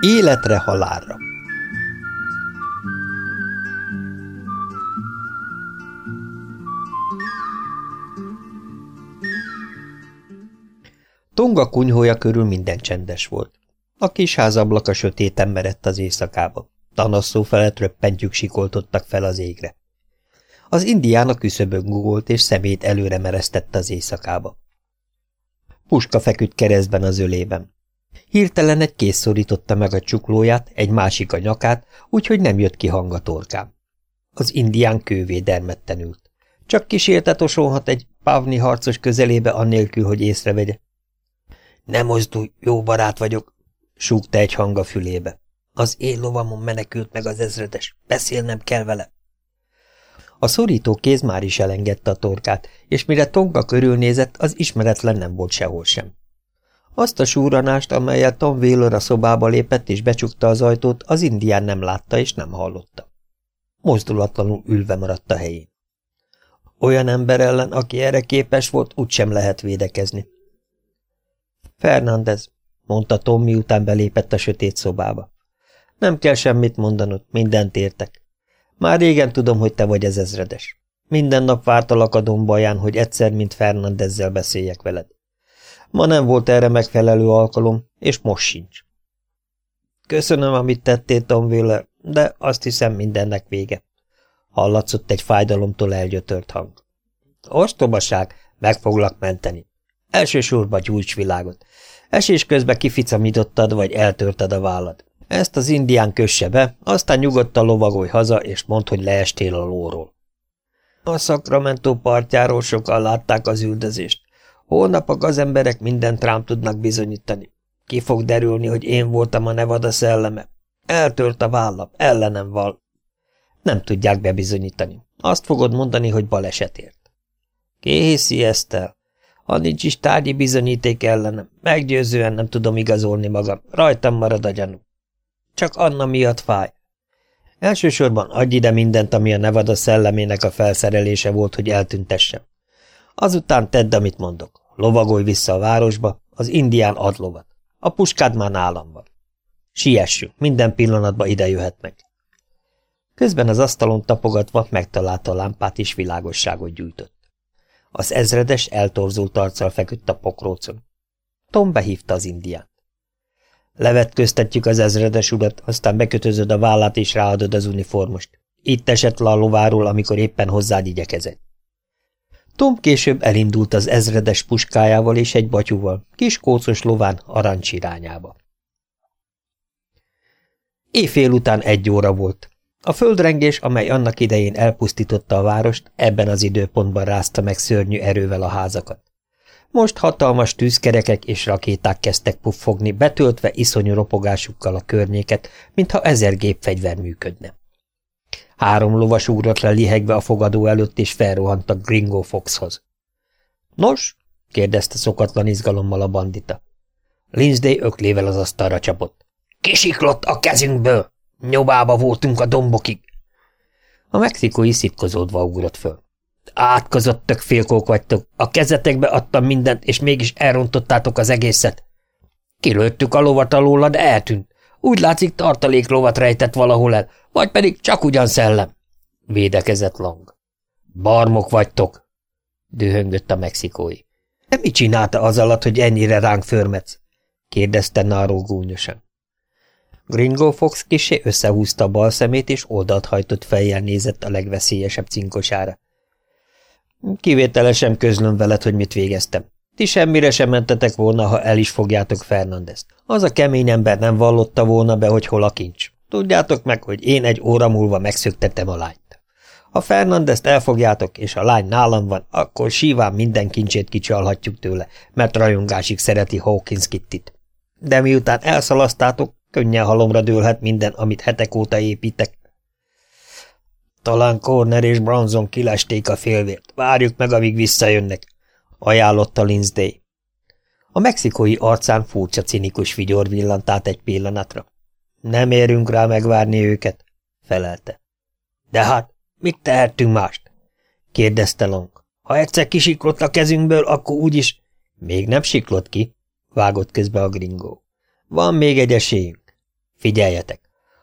Életre halálra Tonga kunyhója körül minden csendes volt. A kis házablaka sötéten merett az éjszakába. Tanasszó felett röppentyűk sikoltottak fel az égre. Az indián a küszöbön gugolt, és szemét előre meresztette az éjszakába. Puska feküdt keresztben az ölében. Hirtelen egy kész szorította meg a csuklóját, egy másik a nyakát, úgyhogy nem jött ki hang a torkán. Az indián kővédermetten ült. Csak kísértet osolhat egy pávni harcos közelébe annélkül, hogy észrevegye. Nem mozdulj, jó barát vagyok, súgta egy hang a fülébe. Az én lovamon menekült meg az ezredes, beszélnem kell vele. A szorító kéz már is elengedte a torkát, és mire Tonga körülnézett, az ismeretlen nem volt sehol sem. Azt a súranást, amelyet Tom Wheeler a szobába lépett és becsukta az ajtót, az indián nem látta és nem hallotta. Mozdulatlanul ülve maradt a helyén. Olyan ember ellen, aki erre képes volt, úgysem lehet védekezni. Fernández, mondta Tom, miután belépett a sötét szobába. Nem kell semmit mondanod, mindent értek. Már régen tudom, hogy te vagy ez ezredes. Minden nap vártalak a dombaján, hogy egyszer, mint Fernandezzel beszéljek veled. Ma nem volt erre megfelelő alkalom, és most sincs. Köszönöm, amit tettél, Tom Wheeler, de azt hiszem mindennek vége. Hallatszott egy fájdalomtól elgyötört hang. Ostobaság, meg foglak menteni. Elsősorban gyújts világot. Esés közben kificamítottad, vagy eltörted a vállad. Ezt az indián kösse be, aztán nyugodtan lovagolj haza, és mondd, hogy leestél a lóról. A Sacramento partjáról sokan látták az üldözést. Holnap a gazemberek mindent rám tudnak bizonyítani. Ki fog derülni, hogy én voltam a Nevada szelleme. Eltört a vállam, ellenem val. Nem tudják bebizonyítani. Azt fogod mondani, hogy balesetért. Ki hiszi ezt el? Ha nincs is tárgyi bizonyíték ellenem, meggyőzően nem tudom igazolni magam. Rajtam marad a gyanú. Csak Anna miatt fáj. Elsősorban adj ide mindent, ami a Nevada szellemének a felszerelése volt, hogy eltüntessem. Azután tedd, amit mondok. Lovagolj vissza a városba, az indián ad lovat. A puskád már nálam van. Siessünk, minden pillanatban ide jöhetnek. Közben az asztalon tapogatva megtalálta a lámpát és világosságot gyújtott. Az ezredes eltorzult arccal feküdt a pokrócon. Tom behívta az indián. Levetköztetjük az ezredes urat, aztán bekötözöd a vállát és ráadod az uniformost. Itt esett le a lováról, amikor éppen hozzád igyekezett. Tom később elindult az ezredes puskájával és egy batyúval, kis kócos lován arancs irányába. Éjfél után egy óra volt. A földrengés, amely annak idején elpusztította a várost, ebben az időpontban rázta meg szörnyű erővel a házakat. Most hatalmas tűzkerekek és rakéták kezdtek puffogni, betöltve iszonyú ropogásukkal a környéket, mintha ezer gépfegyver működne. Három lovas ugrott le lihegve a fogadó előtt, és felrohant a Gringo Foxhoz. – Nos? – kérdezte szokatlan izgalommal a bandita. Lindsay öklével az asztalra csapott. – Kisiklott a kezünkből! Nyobába voltunk a dombokig! A mexikói szitkozódva ugrott föl. Átkozottak félkók vagytok. A kezetekbe adtam mindent, és mégis elrontottátok az egészet. Kilőttük a lovat alóla, de eltűnt. Úgy látszik tartalék lovat rejtett valahol el, vagy pedig csak ugyan szellem. Védekezett Long. Barmok vagytok, dühöngött a mexikói. De mit csinálta az alatt, hogy ennyire ránk förmetsz? kérdezte Náró gúnyosan. Gringo Fox kisé összehúzta a bal szemét, és oldalt hajtott fejjel nézett a legveszélyesebb cinkosára. Kivételesen közlöm veled, hogy mit végeztem. Ti semmire sem mentetek volna, ha el is fogjátok Fernandezt. Az a kemény ember nem vallotta volna be, hogy hol a kincs. Tudjátok meg, hogy én egy óra múlva megszöktettem a lányt. Ha Fernandezt elfogjátok, és a lány nálam van, akkor síván minden kincsét kicsalhatjuk tőle, mert rajongásig szereti Hawkins Kittit. De miután elszalasztátok, könnyen halomra dőlhet minden, amit hetek óta építek, talán Corner és Bronson kilesték a félvért. Várjuk meg, amíg visszajönnek, ajánlotta Lindsay. A mexikói arcán furcsa cinikus vigyor villant át egy pillanatra. Nem érünk rá megvárni őket, felelte. De hát, mit tehetünk mást? kérdezte Long. Ha egyszer kisiklott a kezünkből, akkor úgyis... Még nem siklott ki, vágott közbe a gringó. Van még egy esélyünk. Figyeljetek!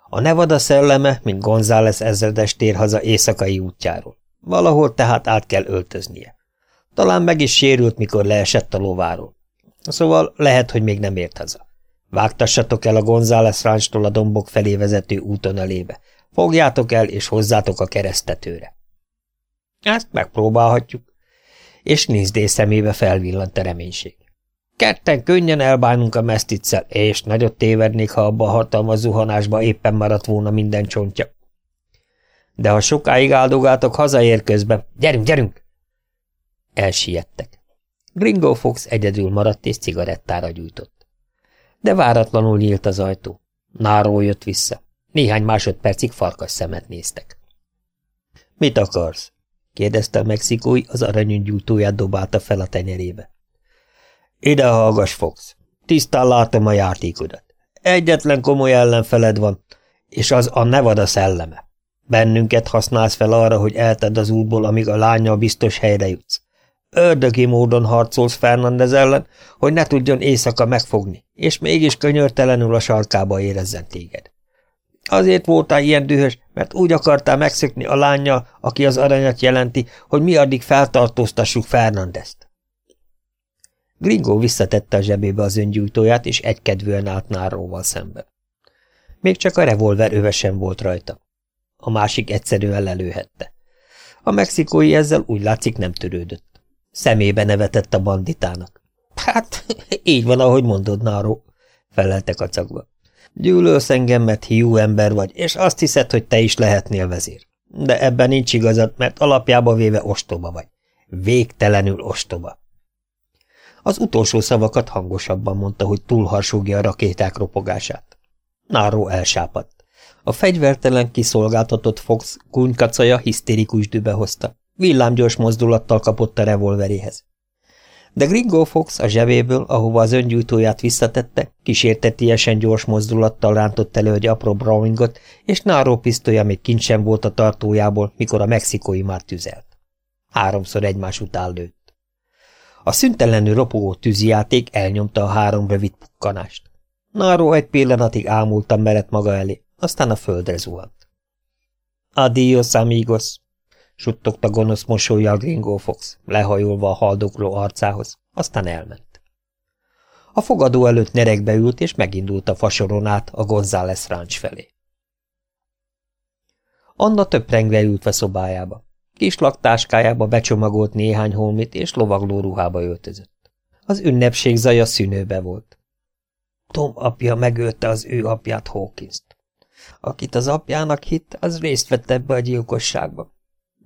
A Nevada szelleme, mint González ezredes tér haza éjszakai útjáról. Valahol tehát át kell öltöznie. Talán meg is sérült, mikor leesett a lováról. Szóval lehet, hogy még nem ért haza. Vágtassatok el a González ráncstól a dombok felé vezető úton elébe. Fogjátok el, és hozzátok a keresztetőre. Ezt megpróbálhatjuk. És Nizdé szemébe felvillant a reménység. Ketten könnyen elbánunk a meszticcel, és nagyot tévednék, ha abba a hatalmas zuhanásba éppen maradt volna minden csontja. De ha sokáig áldogáltok hazaér közben, gyerünk, gyerünk! Elsiettek. Gringo Fox egyedül maradt és cigarettára gyújtott. De váratlanul nyílt az ajtó. Náró jött vissza. Néhány másodpercig farkas szemet néztek. – Mit akarsz? – kérdezte a mexikói, az aranygyújtóját dobálta fel a tenyerébe. – Ide hallgass, Fox. Tisztán látom a játékodat. Egyetlen komoly ellenfeled van, és az a Nevada szelleme. Bennünket használsz fel arra, hogy elted az útból, amíg a lánya biztos helyre jutsz. Ördögi módon harcolsz Fernandez ellen, hogy ne tudjon éjszaka megfogni, és mégis könyörtelenül a sarkába érezzen téged. Azért voltál ilyen dühös, mert úgy akartál megszökni a lánya, aki az aranyat jelenti, hogy mi addig feltartóztassuk Fernandezt. Gringo visszatette a zsebébe az öngyújtóját, és egykedvűen állt Náróval szemben. Még csak a revolver övesen volt rajta. A másik egyszerűen lelőhette. A mexikói ezzel úgy látszik nem törődött. Szemébe nevetett a banditának. Hát, így van, ahogy mondod, Náró, felelte kacagva. Gyűlölsz engem, mert hiú ember vagy, és azt hiszed, hogy te is lehetnél vezér. De ebben nincs igazad, mert alapjába véve ostoba vagy. Végtelenül ostoba. Az utolsó szavakat hangosabban mondta, hogy túlharsogja a rakéták ropogását. Náró elsápadt. A fegyvertelen kiszolgáltatott Fox kunykacaja hisztérikus dübe hozta. Villámgyors mozdulattal kapott a revolveréhez. De Gringo Fox a zsebéből, ahova az öngyújtóját visszatette, kísértetiesen gyors mozdulattal rántott elő egy apró Browningot, és Náró pisztolya még kincsen volt a tartójából, mikor a mexikói már tüzelt. Háromszor egymás után lőtt. A szüntelenül ropogó tűzijáték elnyomta a három rövid pukkanást. Náró egy pillanatig ámultan merett maga elé, aztán a földre zuhant. Adios, amigos! Suttogta gonosz mosolyjal Gringo Fox, lehajolva a haldokló arcához, aztán elment. A fogadó előtt nerekbe ült, és megindult a fasoron át a González ráncs felé. Anna töprengve ültve szobájába. Kis laktáskájába becsomagolt néhány holmit, és lovagló ruhába öltözött. Az ünnepség zaja szűnőbe volt. Tom apja megölte az ő apját Hawkins-t. Akit az apjának hitt, az részt vett ebbe a gyilkosságba.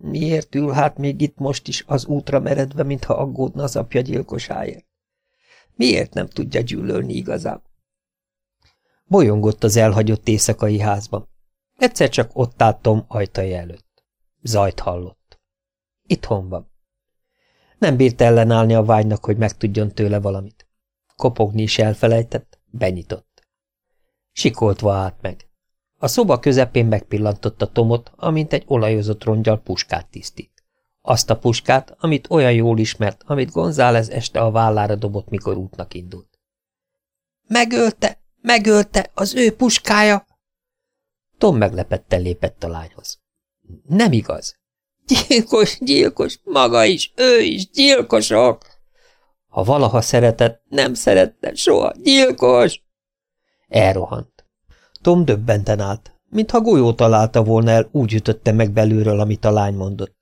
Miért ül hát még itt most is az útra meredve, mintha aggódna az apja gyilkosáért? Miért nem tudja gyűlölni igazán? Bolyongott az elhagyott éjszakai házban. Egyszer csak ott állt Tom ajtaja előtt. Zajt hallott. Itthon van. Nem bírt ellenállni a vágynak, hogy megtudjon tőle valamit. Kopogni is elfelejtett, benyitott. Sikoltva állt meg. A szoba közepén megpillantotta Tomot, amint egy olajozott rongyal puskát tisztít. Azt a puskát, amit olyan jól ismert, amit González este a vállára dobott, mikor útnak indult. Megölte! Megölte! Az ő puskája! Tom meglepetten lépett a lányhoz. Nem igaz. Gyilkos, gyilkos, maga is, ő is, gyilkosok! Ha valaha szeretett, nem szerette soha, gyilkos! Elrohant. Tom döbbenten állt, mintha golyó találta volna el, úgy ütötte meg belülről, amit a lány mondott.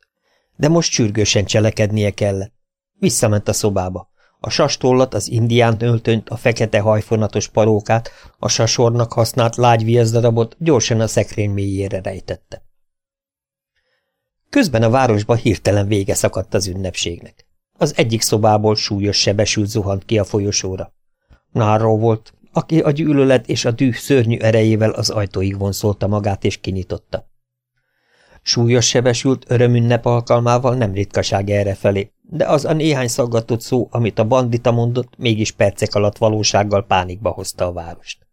De most sürgősen cselekednie kellett. Visszament a szobába. A sastollat, az indián öltönyt, a fekete hajfonatos parókát, a sasornak használt lágy viaszdarabot gyorsan a szekrény mélyére rejtette. Közben a városba hirtelen vége szakadt az ünnepségnek. Az egyik szobából súlyos sebesült zuhant ki a folyosóra. Náró volt, aki a gyűlölet és a düh szörnyű erejével az ajtóig vonszolta magát és kinyitotta. Súlyos sebesült örömünnep alkalmával nem ritkaság errefelé, de az a néhány szaggatott szó, amit a bandita mondott, mégis percek alatt valósággal pánikba hozta a várost.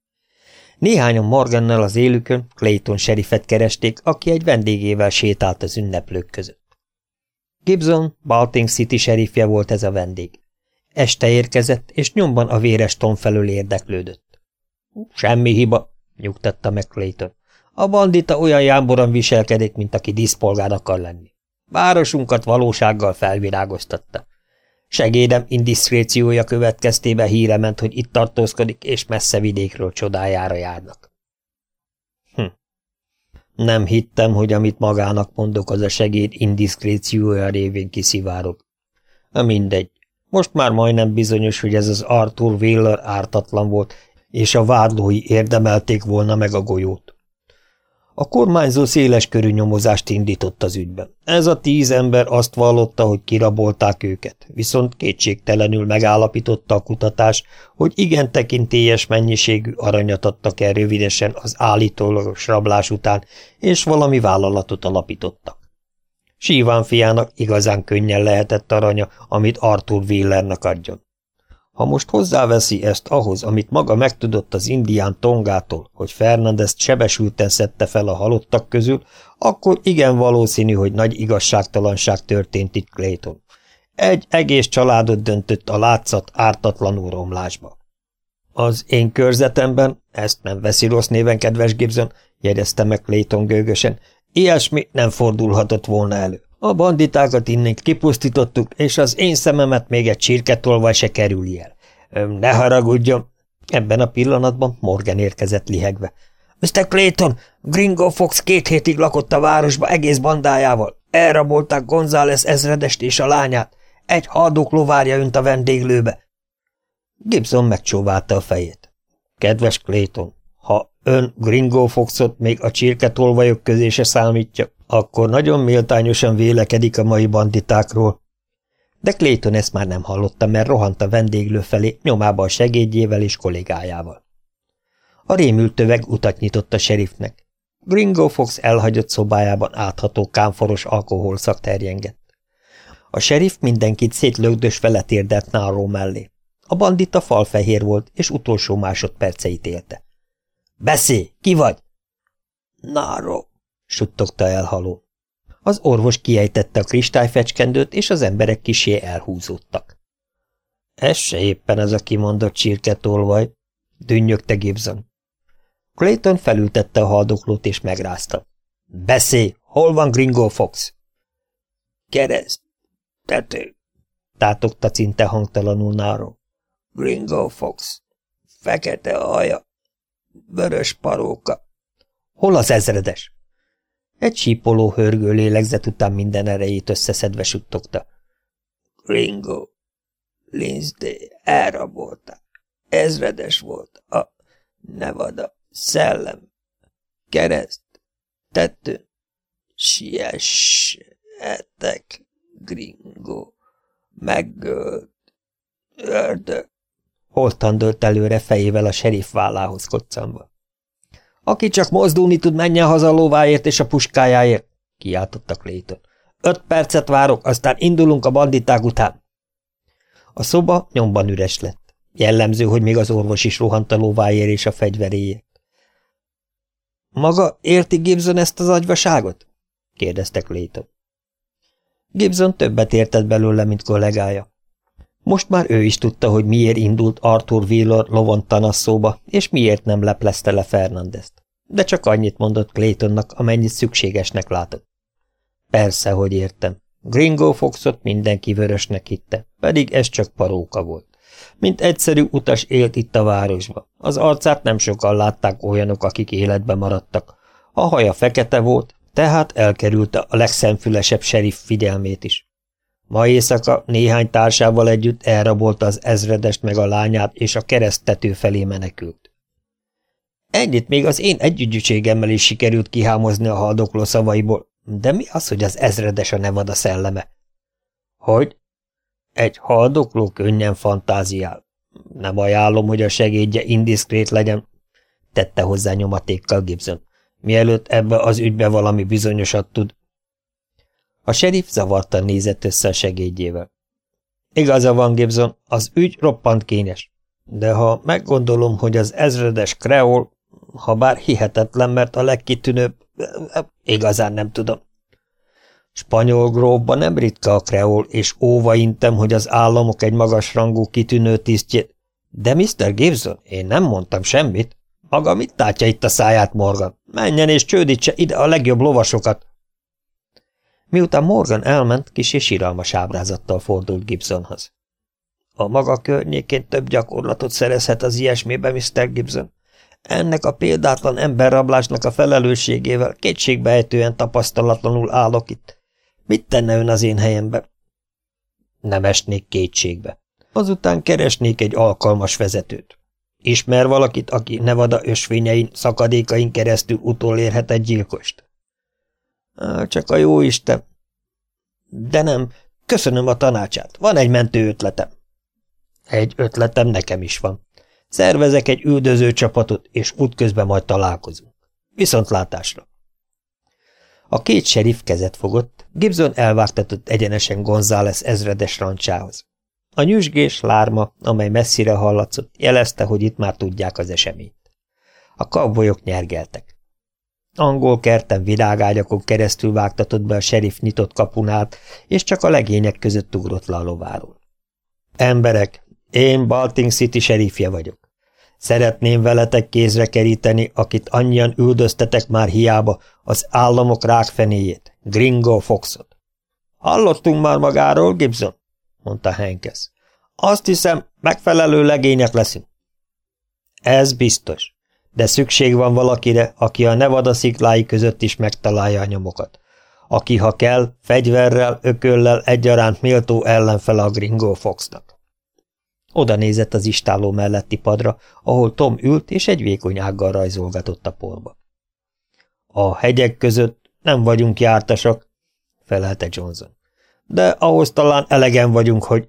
Néhányan Morgannal az élükön Clayton serifet keresték, aki egy vendégével sétált az ünneplők között. Gibson, Balting City serifje volt ez a vendég. Este érkezett, és nyomban a véres Tom felől érdeklődött. Semmi hiba, nyugtatta meg Clayton. A bandita olyan jámboran viselkedik, mint aki diszpolgár akar lenni. Városunkat valósággal felvirágoztatta. Segédem indiszkréciója következtében híre ment, hogy itt tartózkodik, és messze vidékről csodájára járnak. Hm. Nem hittem, hogy amit magának mondok, az a segéd indiszkréciója révén kiszivárog. Na mindegy. Most már majdnem bizonyos, hogy ez az Arthur Wheeler ártatlan volt, és a vádlói érdemelték volna meg a golyót. A kormányzó széles körű nyomozást indított az ügyben. Ez a tíz ember azt vallotta, hogy kirabolták őket, viszont kétségtelenül megállapította a kutatás, hogy igen tekintélyes mennyiségű aranyat adtak el rövidesen az állítólagos rablás után, és valami vállalatot alapítottak. Síván fiának igazán könnyen lehetett aranya, amit Arthur Willernek adjon. Ha most hozzáveszi ezt ahhoz, amit maga megtudott az indián Tongától, hogy Fernandez sebesülten szedte fel a halottak közül, akkor igen valószínű, hogy nagy igazságtalanság történt itt Clayton. Egy egész családot döntött a látszat ártatlanul romlásba. Az én körzetemben, ezt nem veszi rossz néven, kedves Gibson, jegyezte meg Clayton gőgösen, ilyesmi nem fordulhatott volna elő. A banditákat innét kipusztítottuk, és az én szememet még egy csirketolvaj se kerüli el. Ne haragudjon! Ebben a pillanatban Morgan érkezett lihegve. Mr. Clayton, Gringo Fox két hétig lakott a városba egész bandájával. Elrabolták González ezredest és a lányát. Egy haldók várja önt a vendéglőbe. Gibson megcsóválta a fejét. Kedves Clayton, ha ön Gringo Foxot még a csirketolvajok közé se számítja, akkor nagyon méltányosan vélekedik a mai banditákról. De Clayton ezt már nem hallotta, mert rohant a vendéglő felé, nyomába a segédjével és kollégájával. A rémült töveg utat nyitott a sheriffnek. Gringo Fox elhagyott szobájában átható kámforos alkoholszak terjengett. A sheriff mindenkit szétlögdös térdelt Náró mellé. A bandita falfehér volt, és utolsó másodperceit élte. – Beszélj! Ki vagy? – Náró! suttogta elhaló. Az orvos kiejtette a kristályfecskendőt, és az emberek kisé elhúzódtak. Ez se éppen ez a kimondott csirketolvaj, dünnyögte Gibson. Clayton felültette a haldoklót és megrázta. Beszélj, hol van Gringo Fox? Kereszt, tető, tátogta cinte hangtalanul Náró. Gringo Fox, fekete haja, vörös paróka. Hol az ezredes? Egy sípoló hörgő lélegzet után minden erejét összeszedve suttogta. Ringo, Lindsay, elrabolták. Ezredes volt. A Nevada, szellem, kereszt, tettő, siessetek, Gringo, megölt, ördög. Holtan dőlt előre fejével a serif vállához koccanva. Aki csak mozdulni tud, menjen haza a lóváért és a puskájáért, kiáltotta Clayton. Öt percet várok, aztán indulunk a banditák után. A szoba nyomban üres lett. Jellemző, hogy még az orvos is rohant a lóváért és a fegyveréért. Maga érti Gibson ezt az agyvaságot? kérdezte Clayton. Gibson többet értett belőle, mint kollégája. Most már ő is tudta, hogy miért indult Arthur Wheeler lovon szóba, és miért nem leplezte le Fernandezt. De csak annyit mondott Claytonnak, amennyit szükségesnek látott. Persze, hogy értem. Gringo Foxot mindenki vörösnek hitte, pedig ez csak paróka volt. Mint egyszerű utas élt itt a városba. Az arcát nem sokan látták olyanok, akik életbe maradtak. A haja fekete volt, tehát elkerülte a legszemfülesebb sheriff figyelmét is. Ma éjszaka néhány társával együtt elrabolta az ezredest meg a lányát, és a keresztető felé menekült. Ennyit még az én együgyűségemmel is sikerült kihámozni a haldokló szavaiból, de mi az, hogy az ezredes a Nevada szelleme? Hogy? Egy haldokló könnyen fantáziál. Nem ajánlom, hogy a segédje indiszkrét legyen, tette hozzá nyomatékkal Gibson. Mielőtt ebbe az ügybe valami bizonyosat tud, a sheriff zavartan nézett össze a segédjével. Igaza van, Gibson, az ügy roppant kényes. De ha meggondolom, hogy az ezredes kreol, ha bár hihetetlen, mert a legkitűnőbb, igazán nem tudom. Spanyol grófba nem ritka a kreol, és óva intem, hogy az államok egy magas rangú kitűnő tisztjét. De Mr. Gibson, én nem mondtam semmit, Maga mit tátja itt a száját, Morgan? Menjen és csődítse ide a legjobb lovasokat! Miután Morgan elment, kis és síralmas ábrázattal fordult Gibsonhoz. A maga környékén több gyakorlatot szerezhet az ilyesmibe, Mr. Gibson. Ennek a példátlan emberrablásnak a felelősségével kétségbeejtően tapasztalatlanul állok itt. Mit tenne ön az én helyembe? Nem esnék kétségbe. Azután keresnék egy alkalmas vezetőt. Ismer valakit, aki Nevada ösvényein, szakadékain keresztül utolérhet egy gyilkost? Csak a jó Isten. De nem, köszönöm a tanácsát, van egy mentő ötletem. Egy ötletem nekem is van. Szervezek egy üldöző csapatot, és útközben majd találkozunk. Viszontlátásra! A két serif kezet fogott, Gibson elvágtatott egyenesen González ezredes rancsához. A nyüzsgés, lárma, amely messzire hallatszott, jelezte, hogy itt már tudják az eseményt. A kavbolyok nyergeltek. Angol kerten virágágyakon keresztül vágtatott be a serif nyitott kapunát, és csak a legények között ugrott le a lováról. Emberek, én Balting City serifje vagyok. Szeretném veletek kézre keríteni, akit annyian üldöztetek már hiába, az államok rákfenéjét, Gringo Foxot. Hallottunk már magáról, Gibson? mondta Henkes. Azt hiszem, megfelelő legények leszünk. Ez biztos, de szükség van valakire, aki a Nevada sziklái között is megtalálja a nyomokat. Aki, ha kell, fegyverrel, ököllel egyaránt méltó ellenfele a Gringo Foxnak. Oda nézett az istáló melletti padra, ahol Tom ült és egy vékony ággal rajzolgatott a porba. A hegyek között nem vagyunk jártasak, felelte Johnson. De ahhoz talán elegen vagyunk, hogy...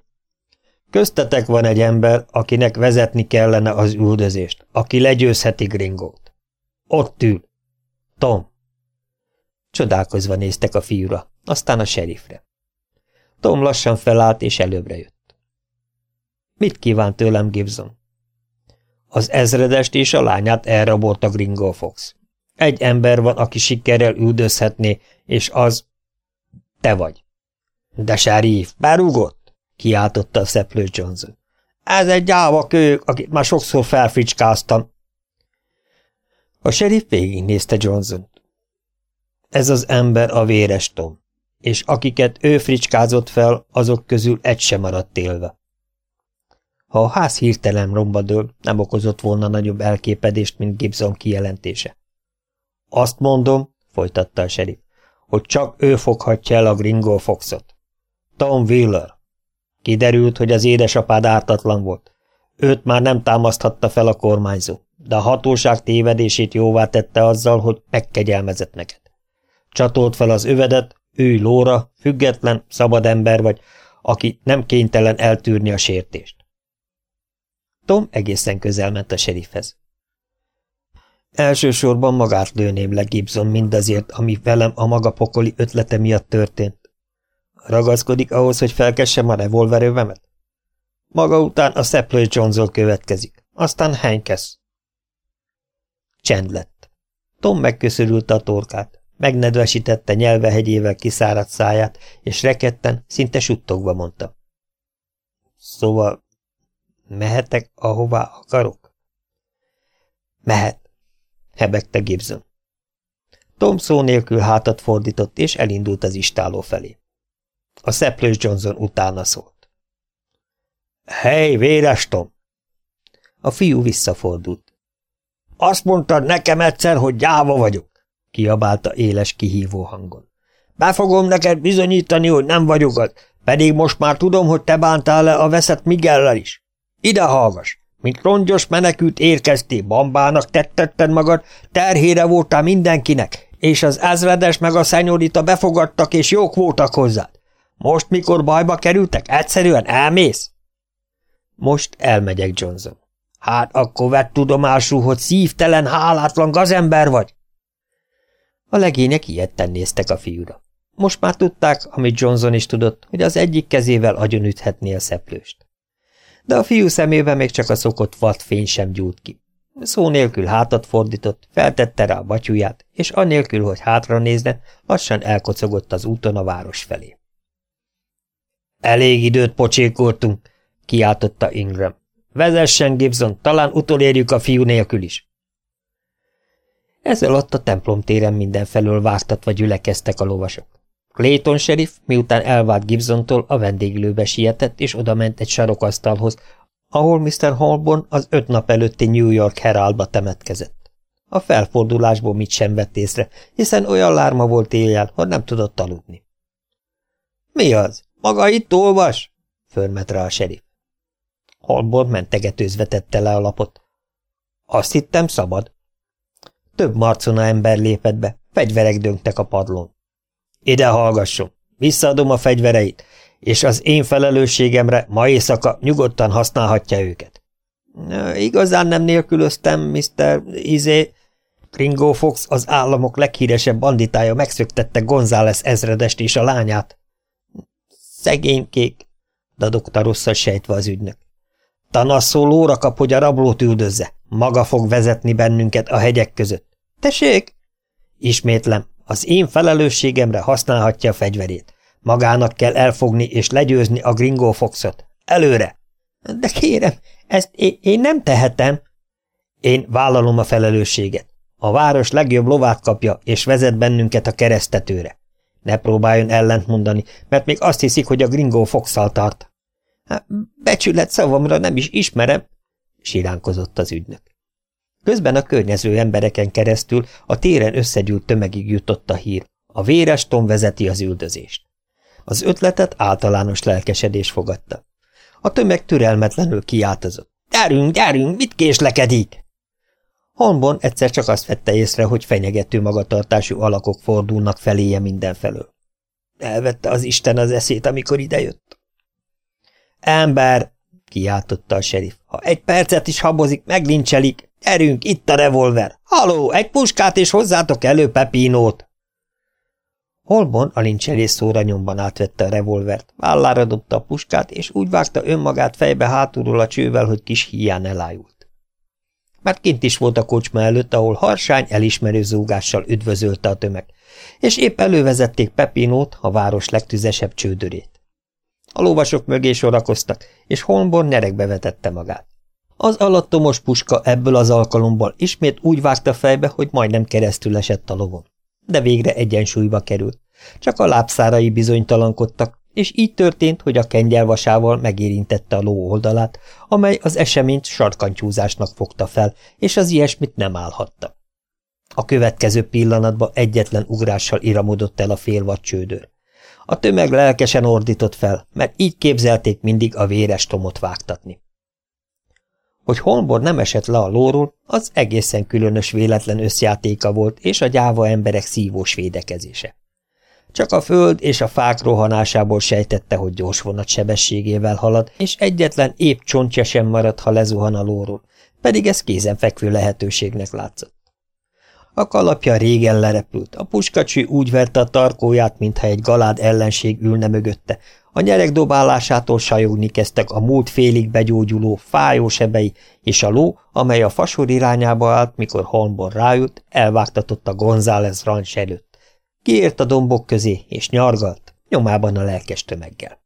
Köztetek van egy ember, akinek vezetni kellene az üldözést, aki legyőzheti Gringót. Ott ül. Tom. Csodálkozva néztek a fiúra, aztán a serifre. Tom lassan felállt és előbbre jött. Mit kíván tőlem Gibson? Az ezredest és a lányát elrabolta Gringo Fox. Egy ember van, aki sikerrel üldözhetné, és az... Te vagy. De Sheriff, berúgott? Kiáltotta a szeplő Johnson. Ez egy gyáva kölyök, akit már sokszor felfricskáztam. A sheriff végignézte Johnson. Ez az ember a véres Tom, és akiket ő fricskázott fel, azok közül egy sem maradt élve. Ha a ház hirtelen romba dől, nem okozott volna nagyobb elképedést, mint Gibson kijelentése. Azt mondom, folytatta a serif, hogy csak ő foghatja el a Gringo Foxot. Tom Wheeler. Kiderült, hogy az édesapád ártatlan volt. Őt már nem támaszthatta fel a kormányzó, de a hatóság tévedését jóvá tette azzal, hogy megkegyelmezett neked. Csatolt fel az övedet, ő lóra, független, szabad ember vagy, aki nem kénytelen eltűrni a sértést. Tom egészen közel ment a serifhez. Elsősorban magát lőném le Gibson mindazért, ami velem a maga pokoli ötlete miatt történt. Ragaszkodik ahhoz, hogy felkessem a revolverövemet? Maga után a Szeplő Johnson következik, aztán Henkes. Csend lett. Tom megköszörülte a torkát, megnedvesítette nyelvehegyével kiszáradt száját, és reketten, szinte suttogva mondta. Szóval Mehetek, ahová akarok? Mehet, hebegte Gibson. Tom szó nélkül hátat fordított, és elindult az istáló felé. A szeplős Johnson utána szólt. Hely, véres Tom! A fiú visszafordult. Azt mondtad nekem egyszer, hogy gyáva vagyok, kiabálta éles kihívó hangon. Be fogom neked bizonyítani, hogy nem vagyok az, pedig most már tudom, hogy te bántál le a veszett Miguellel is. Ide hallgass! Mint rongyos menekült érkeztél, bambának tettetted magad, terhére voltál mindenkinek, és az ezredes meg a szenyorita befogadtak, és jók voltak hozzád. Most, mikor bajba kerültek, egyszerűen elmész? Most elmegyek, Johnson. Hát akkor vett tudomásul, hogy szívtelen, hálátlan gazember vagy. A legények ilyetten néztek a fiúra. Most már tudták, amit Johnson is tudott, hogy az egyik kezével agyonüthetné a szeplőst de a fiú szemében még csak a szokott fény sem gyújt ki. Szó nélkül hátat fordított, feltette rá a batyuját, és annélkül, hogy hátra nézne, lassan elkocogott az úton a város felé. Elég időt pocsékoltunk, kiáltotta Ingram. Vezessen, Gibson, talán utolérjük a fiú nélkül is. Ez alatt a templom téren mindenfelől vágtatva gyülekeztek a lovasok. Clayton sheriff, miután elvált Gibsontól, a vendéglőbe sietett, és odament egy sarokasztalhoz, ahol Mr. Holborn az öt nap előtti New York Heraldba temetkezett. A felfordulásból mit sem vett észre, hiszen olyan lárma volt éjjel, hogy nem tudott aludni. – Mi az? Maga itt olvas? – förmet rá a sheriff. Holborn mentegetőzve tette le a lapot. – Azt hittem szabad. Több marcona ember lépett be, fegyverek döngtek a padlón. Ide hallgasson, visszaadom a fegyvereit, és az én felelősségemre ma éjszaka nyugodtan használhatja őket. Igazán nem nélkülöztem, Mr. Izé. Ringo Fox az államok leghíresebb banditája megszöktette González ezredest és a lányát. Szegénykék, dadogta rosszal sejtve az ügynök. Tanasszó lóra kap, hogy a rablót üldözze. Maga fog vezetni bennünket a hegyek között. Tessék? Ismétlem, az én felelősségemre használhatja a fegyverét. Magának kell elfogni és legyőzni a Gringo Foxot. Előre! De kérem, ezt én, én nem tehetem. Én vállalom a felelősséget. A város legjobb lovát kapja, és vezet bennünket a keresztetőre. Ne próbáljon ellent mondani, mert még azt hiszik, hogy a Gringo Foxal tart. Becsület szavamra nem is ismerem, siránkozott az ügynök. Közben a környező embereken keresztül a téren összegyűlt tömegig jutott a hír. A véres Tom vezeti az üldözést. Az ötletet általános lelkesedés fogadta. A tömeg türelmetlenül kiáltozott. Gyárünk, gyárünk, mit késlekedik? Holmborn egyszer csak azt vette észre, hogy fenyegető magatartású alakok fordulnak feléje mindenfelől. Elvette az Isten az eszét, amikor idejött. Ember, kiáltotta a serif, ha egy percet is habozik, meglincselik. Gyerünk, itt a revolver! Haló, egy puskát és hozzátok elő Pepinót! Holbon a lincselés szóra nyomban átvette a revolvert, vállára dobta a puskát, és úgy vágta önmagát fejbe hátulról a csővel, hogy kis hián elájult. Mert kint is volt a kocsma előtt, ahol harsány elismerő zúgással üdvözölte a tömeg, és épp elővezették Pepinót, a város legtüzesebb csődörét. A lovasok mögé sorakoztak, és Holborn nerekbe vetette magát. Az alattomos puska ebből az alkalomból ismét úgy vágta fejbe, hogy majdnem keresztül esett a lovon. De végre egyensúlyba került. Csak a lábszárai bizonytalankodtak, és így történt, hogy a kengyelvasával megérintette a ló oldalát, amely az eseményt sarkantyúzásnak fogta fel, és az ilyesmit nem állhatta. A következő pillanatban egyetlen ugrással iramodott el a félvad csődör. A tömeg lelkesen ordított fel, mert így képzelték mindig a véres tomot vágtatni. Hogy Holmborn nem esett le a lóról, az egészen különös véletlen összjátéka volt, és a gyáva emberek szívós védekezése. Csak a föld és a fák rohanásából sejtette, hogy gyors vonat sebességével halad, és egyetlen épp csontja sem marad, ha lezuhan a lóról, pedig ez kézenfekvő lehetőségnek látszott. A kalapja régen lerepült, a puskacsű úgy verte a tarkóját, mintha egy galád ellenség ülne mögötte, a nyerek dobálásától sajogni kezdtek a múlt félig begyógyuló, fájó sebei, és a ló, amely a fasor irányába állt, mikor Holmborn ráült, elvágtatott a González ranch előtt. Kiért a dombok közé, és nyargalt, nyomában a lelkes tömeggel.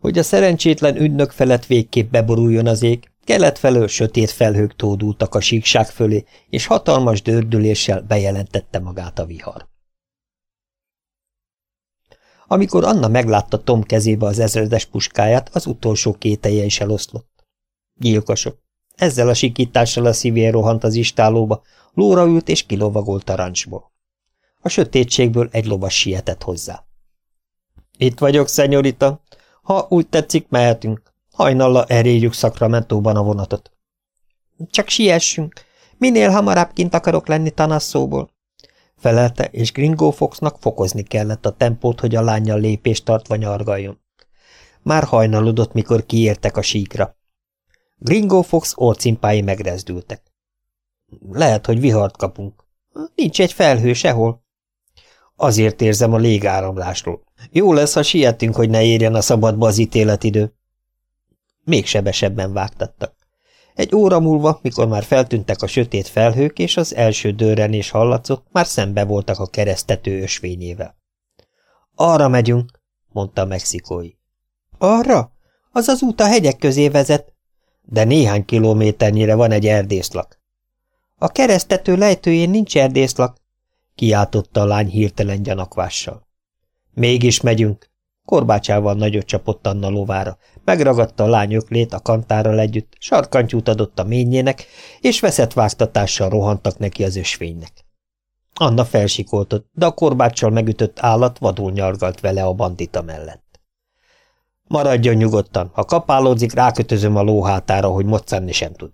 Hogy a szerencsétlen ügynök felett végképp beboruljon az ég, kelet felől sötét felhők tódultak a síkság fölé, és hatalmas dördüléssel bejelentette magát a vihar. Amikor Anna meglátta Tom kezébe az ezredes puskáját, az utolsó kételje is eloszlott. Gyilkosok. Ezzel a sikítással a szívén rohant az istálóba, lóra ült és kilovagolt a rancsból. A sötétségből egy lovas sietett hozzá. Itt vagyok, szenyorita. Ha úgy tetszik, mehetünk. Hajnalla eréljük Szakramentóban a vonatot. Csak siessünk. Minél hamarabb kint akarok lenni Tanasszóból felelte, és Gringo Foxnak fokozni kellett a tempót, hogy a lányjal lépést tartva nyargaljon. Már hajnalodott, mikor kiértek a síkra. Gringo Fox orcimpái megrezdültek. Lehet, hogy vihart kapunk. Nincs egy felhő sehol. Azért érzem a légáramlásról. Jó lesz, ha sietünk, hogy ne érjen a szabadba az ítéletidő. Még sebesebben vágtattak. Egy óra múlva, mikor már feltűntek a sötét felhők, és az első dörrenés hallatszott, már szembe voltak a keresztető ösvényével. Arra megyünk, mondta a mexikói. Arra? Az az út a hegyek közé vezet. De néhány kilométernyire van egy erdészlak. A keresztető lejtőjén nincs erdészlak, kiáltotta a lány hirtelen gyanakvással. Mégis megyünk. Korbácsával nagyot csapott Anna lovára, megragadta a lány öklét a kantárral együtt, sarkantyút adott a ményének, és veszett vágtatással rohantak neki az ösvénynek. Anna felsikoltott, de a korbáccsal megütött állat vadul nyargalt vele a bandita mellett. Maradjon nyugodtan, ha kapálódzik, rákötözöm a lóhátára, hogy moccanni sem tud,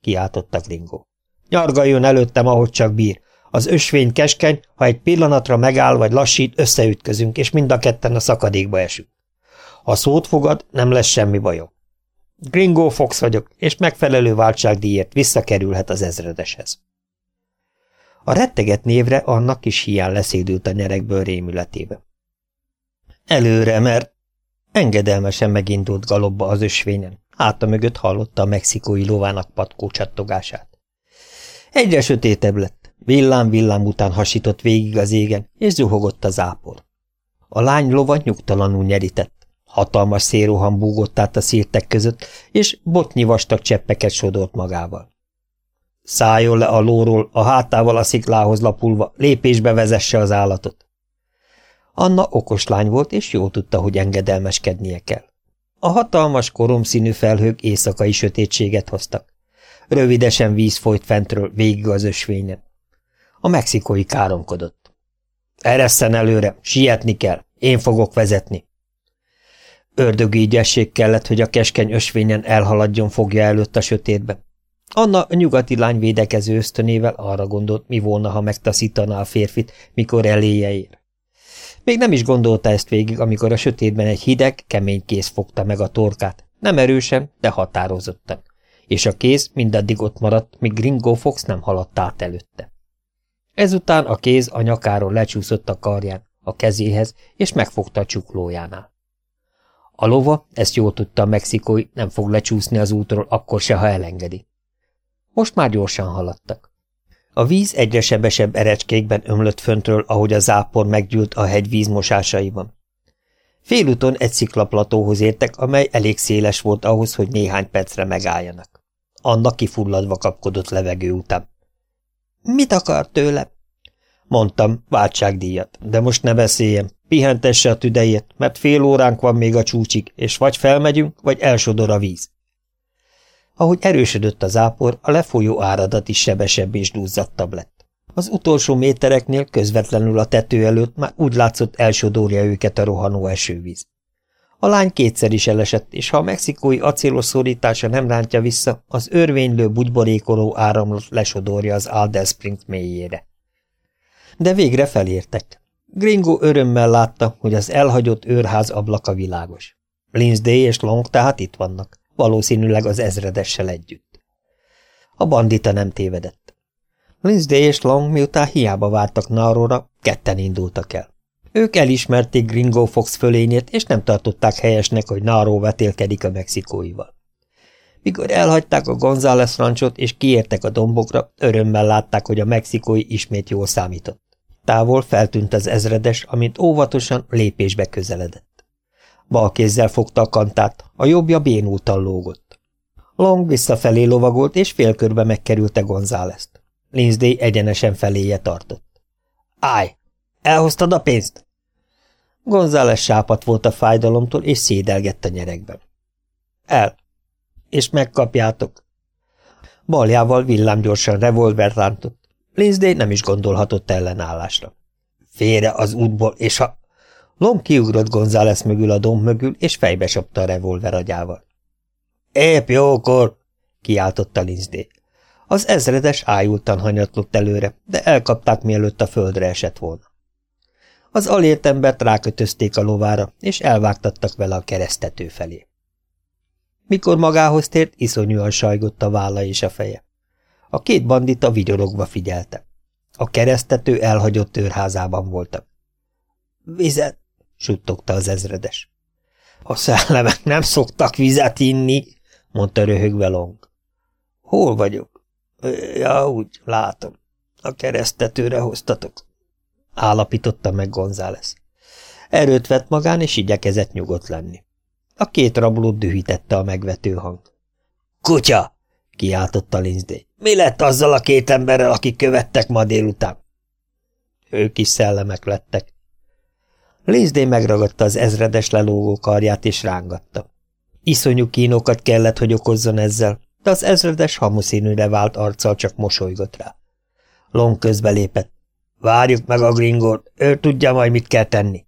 kiáltotta Gringo. Nyargaljon előttem, ahogy csak bír, az ösvény keskeny, ha egy pillanatra megáll vagy lassít, összeütközünk, és mind a ketten a szakadékba esünk. Ha szót fogad, nem lesz semmi bajom. Gringo Fox vagyok, és megfelelő váltságdíjért visszakerülhet az ezredeshez. A retteget névre annak kis hián leszédült a nyerekből rémületébe. Előre, mert engedelmesen megindult galobba az ösvényen, háta mögött hallotta a mexikói lovának patkó csattogását. Egyre sötétebb lett, Villám-villám után hasított végig az égen, és zuhogott az ápor. A lány lova nyugtalanul nyerített. Hatalmas széroham búgott át a szírtek között, és botnyi vastag cseppeket sodort magával. Szálljon le a lóról, a hátával a sziklához lapulva, lépésbe vezesse az állatot. Anna okos lány volt, és jól tudta, hogy engedelmeskednie kell. A hatalmas koromszínű felhők éjszakai sötétséget hoztak. Rövidesen víz folyt fentről végig az ösvényen. A mexikói káromkodott. Eresszen előre, sietni kell, én fogok vezetni. Ördögi ügyesség kellett, hogy a keskeny ösvényen elhaladjon fogja előtt a sötétbe. Anna a nyugati lány védekező ösztönével arra gondolt, mi volna, ha megtaszítaná a férfit, mikor eléje ér. Még nem is gondolta ezt végig, amikor a sötétben egy hideg, kemény kéz fogta meg a torkát. Nem erősen, de határozottan. És a kéz mindaddig ott maradt, míg Gringo Fox nem haladt át előtte. Ezután a kéz a nyakáról lecsúszott a karján, a kezéhez, és megfogta a csuklójánál. A lova, ezt jól tudta a mexikói, nem fog lecsúszni az útról, akkor se, ha elengedi. Most már gyorsan haladtak. A víz egyre sebesebb erecskékben ömlött föntről, ahogy a zápor meggyűlt a hegy vízmosásaiban. Félúton egy sziklaplatóhoz értek, amely elég széles volt ahhoz, hogy néhány percre megálljanak. Annak kifulladva kapkodott levegő után. Mit akar tőle? Mondtam, váltságdíjat, de most ne beszéljem, pihentesse a tüdejét, mert fél óránk van még a csúcsig, és vagy felmegyünk, vagy elsodor a víz. Ahogy erősödött az ápor, a lefolyó áradat is sebesebb és duzzadtabb lett. Az utolsó métereknél közvetlenül a tető előtt már úgy látszott elsodorja őket a rohanó esővíz. A lány kétszer is elesett, és ha a mexikói acélos szorítása nem rántja vissza, az örvénylő bugyborékoló áramlat lesodorja az Alder Spring mélyére. De végre felértek. Gringo örömmel látta, hogy az elhagyott őrház ablaka világos. Lindsay és Long tehát itt vannak, valószínűleg az ezredessel együtt. A bandita nem tévedett. Lindsay és Long miután hiába vártak Narora, ketten indultak el. Ők elismerték Gringo Fox fölényét, és nem tartották helyesnek, hogy Náró vetélkedik a mexikóival. Mikor elhagyták a González rancsot és kiértek a dombokra, örömmel látták, hogy a mexikói ismét jól számított. Távol feltűnt az ezredes, amint óvatosan lépésbe közeledett. Bal kézzel fogta a kantát, a jobbja bénultan lógott. Long visszafelé lovagolt, és félkörbe megkerülte Gonzálezt. Lindsay egyenesen feléje tartott. Állj! Elhoztad a pénzt? González sápat volt a fájdalomtól, és szédelgett a nyerekben. El. És megkapjátok. Baljával villámgyorsan revolver rántott. Lindsay nem is gondolhatott ellenállásra. Félre az útból, és ha... Lom kiugrott González mögül a domb mögül, és fejbe sopta a revolver agyával. Épp jókor! kiáltotta Lindsay. Az ezredes ájultan hanyatlott előre, de elkapták, mielőtt a földre esett volna. Az alért embert rákötözték a lovára, és elvágtattak vele a keresztető felé. Mikor magához tért, iszonyúan sajgott a válla és a feje. A két bandita vigyorogva figyelte. A keresztető elhagyott őrházában voltak. Vizet, suttogta az ezredes. A szellemek nem szoktak vizet inni, mondta röhögve Long. Hol vagyok? Ja, úgy, látom. A keresztetőre hoztatok állapította meg González. Erőt vett magán, és igyekezett nyugodt lenni. A két rablót dühítette a megvető hang. Kutya! kiáltotta Lindsay. Mi lett azzal a két emberrel, akik követtek ma délután? Ők is szellemek lettek. Lindsay megragadta az ezredes lelógó karját és rángatta. Iszonyú kínokat kellett, hogy okozzon ezzel, de az ezredes hamuszínűre vált arccal csak mosolygott rá. Long közbelépett. Várjuk meg a gringót, ő tudja majd, mit kell tenni.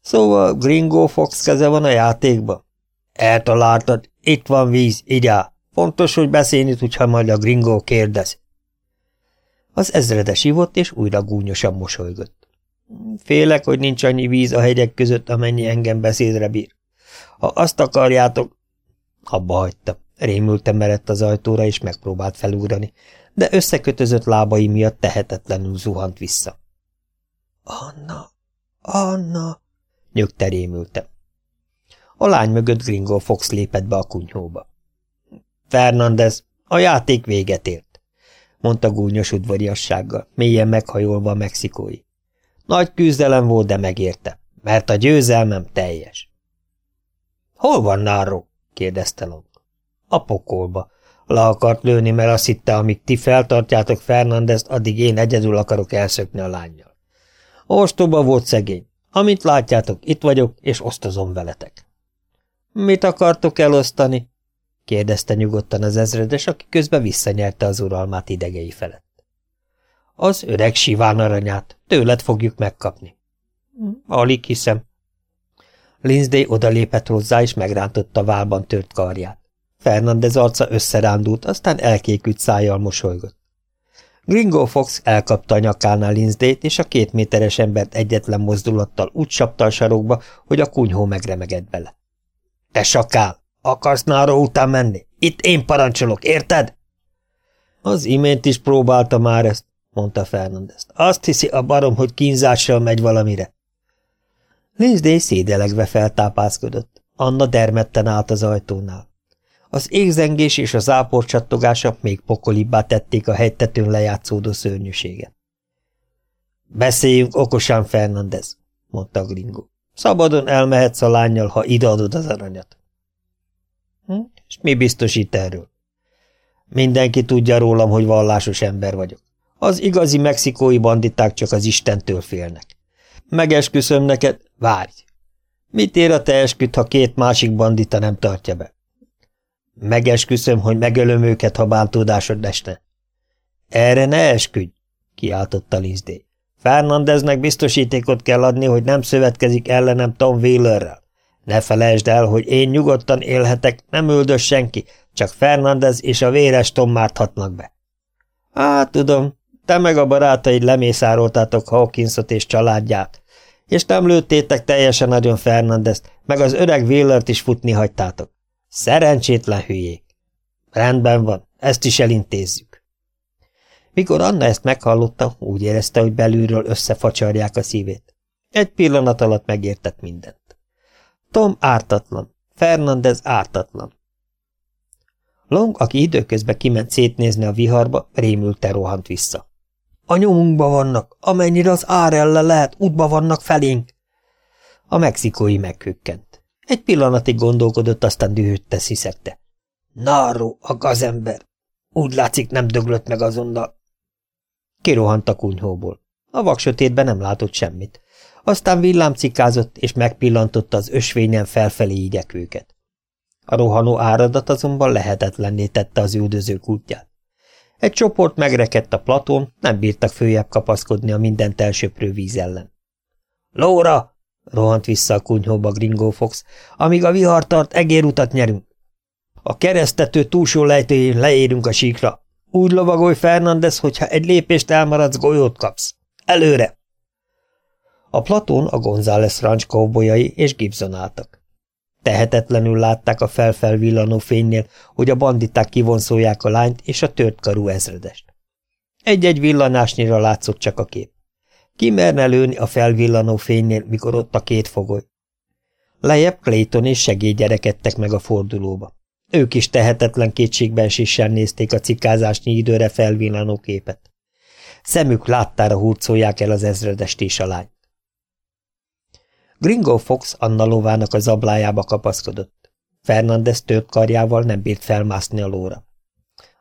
Szóval Gringo Fox keze van a játékban? Eltaláltad, itt van víz, így áll. Fontos, hogy beszélni tudj, ha majd a Gringo kérdez. Az ezredes ivott, és újra gúnyosan mosolygott. Félek, hogy nincs annyi víz a hegyek között, amennyi engem beszédre bír. Ha azt akarjátok... Abba hagyta. Rémültem merett az ajtóra, és megpróbált felugrani, de összekötözött lábai miatt tehetetlenül zuhant vissza. Anna, Anna, nyögte rémültem. A lány mögött Gringo Fox lépett be a kunyhóba. Fernandez, a játék véget ért, mondta gúnyos udvariassággal, mélyen meghajolva a mexikói. Nagy küzdelem volt, de megérte, mert a győzelmem teljes. Hol van Náró? kérdezte Long. A pokolba. Le akart lőni, mert azt hitte, amíg ti feltartjátok Fernandezt, addig én egyedül akarok elszökni a lányjal. Ostoba volt szegény. Amint látjátok, itt vagyok, és osztozom veletek. Mit akartok elosztani? kérdezte nyugodtan az ezredes, aki közben visszanyerte az uralmát idegei felett. Az öreg siván aranyát, tőled fogjuk megkapni. Alig hiszem. Lindsay odalépett hozzá, és megrántotta válban tört karját. Fernandez arca összerándult, aztán elkékült szájjal mosolygott. Gringo Fox elkapta a nyakánál Lindsay-t, és a két méteres embert egyetlen mozdulattal úgy csapta a sarokba, hogy a kunyhó megremegett bele. – Te sakál! Akarsz nára után menni? Itt én parancsolok, érted? Az imént is próbálta már ezt, mondta Fernandez. Azt hiszi a barom, hogy kínzással megy valamire. Lindsay szédelegve feltápászkodott. Anna dermedten állt az ajtónál. Az égzengés és a zápor csattogása még pokolibbá tették a hegytetőn lejátszódó szörnyűséget. Beszéljünk okosan, Fernandez, mondta Gringo. Szabadon elmehetsz a lányjal, ha ideadod az aranyat. Hm? És mi biztosít erről? Mindenki tudja rólam, hogy vallásos ember vagyok. Az igazi mexikói banditák csak az Istentől félnek. Megesküszöm neked, várj! Mit ér a te esküt, ha két másik bandita nem tartja be? Megesküszöm, hogy megölöm őket, ha bántódásod esne. Erre ne esküdj, kiáltotta Lizdé. Fernandeznek biztosítékot kell adni, hogy nem szövetkezik ellenem Tom Wheelerrel. Ne felejtsd el, hogy én nyugodtan élhetek, nem üldös senki, csak Fernandez és a véres Tom márthatnak be. Á, tudom, te meg a barátaid lemészároltátok Hawkinsot és családját, és nem lőttétek teljesen nagyon Fernandezt, meg az öreg Willert is futni hagytátok. Szerencsétlen hülyék. Rendben van, ezt is elintézzük. Mikor Anna ezt meghallotta, úgy érezte, hogy belülről összefacsarják a szívét. Egy pillanat alatt megértett mindent. Tom ártatlan, Fernandez ártatlan. Long, aki időközben kiment szétnézni a viharba, rémülte rohant vissza. A nyomunkba vannak, amennyire az árelle lehet, útba vannak felénk. A mexikói meghökkent. Egy pillanatig gondolkodott, aztán dühötte sziszegte. Náró, a gazember! Úgy látszik, nem döglött meg azonnal. Kirohant a kunyhóból. A vaksötétben nem látott semmit. Aztán villámcikázott, és megpillantotta az ösvényen felfelé igyekvőket. A rohanó áradat azonban lehetetlenné tette az üldözők útját. Egy csoport megrekedt a platón, nem bírtak följebb kapaszkodni a mindent elsöprő víz ellen. – Lóra! – rohant vissza a kunyhóba Gringo Fox. – Amíg a vihar tart, egérutat nyerünk. A keresztető túlsó lejtőjén leérünk a síkra. Úgy lovagolj, Fernandez, hogyha egy lépést elmaradsz, golyót kapsz. Előre! A platón a González Ranch cowboyai és Gibson álltak. Tehetetlenül látták a felfelvillanó fénynél, hogy a banditák kivonszolják a lányt és a tört karú ezredest. Egy-egy villanásnyira látszott csak a kép. Ki merne lőni a felvillanó fénynél, mikor ott a két fogoly? Lejjebb Clayton és segédgyerekedtek meg a fordulóba. Ők is tehetetlen kétségben sissen nézték a cikázásnyi időre felvillanó képet. Szemük láttára hurcolják el az ezredest és a lány. Gringo Fox Anna lovának az ablájába kapaszkodott. Fernandez tört karjával nem bírt felmászni a lóra.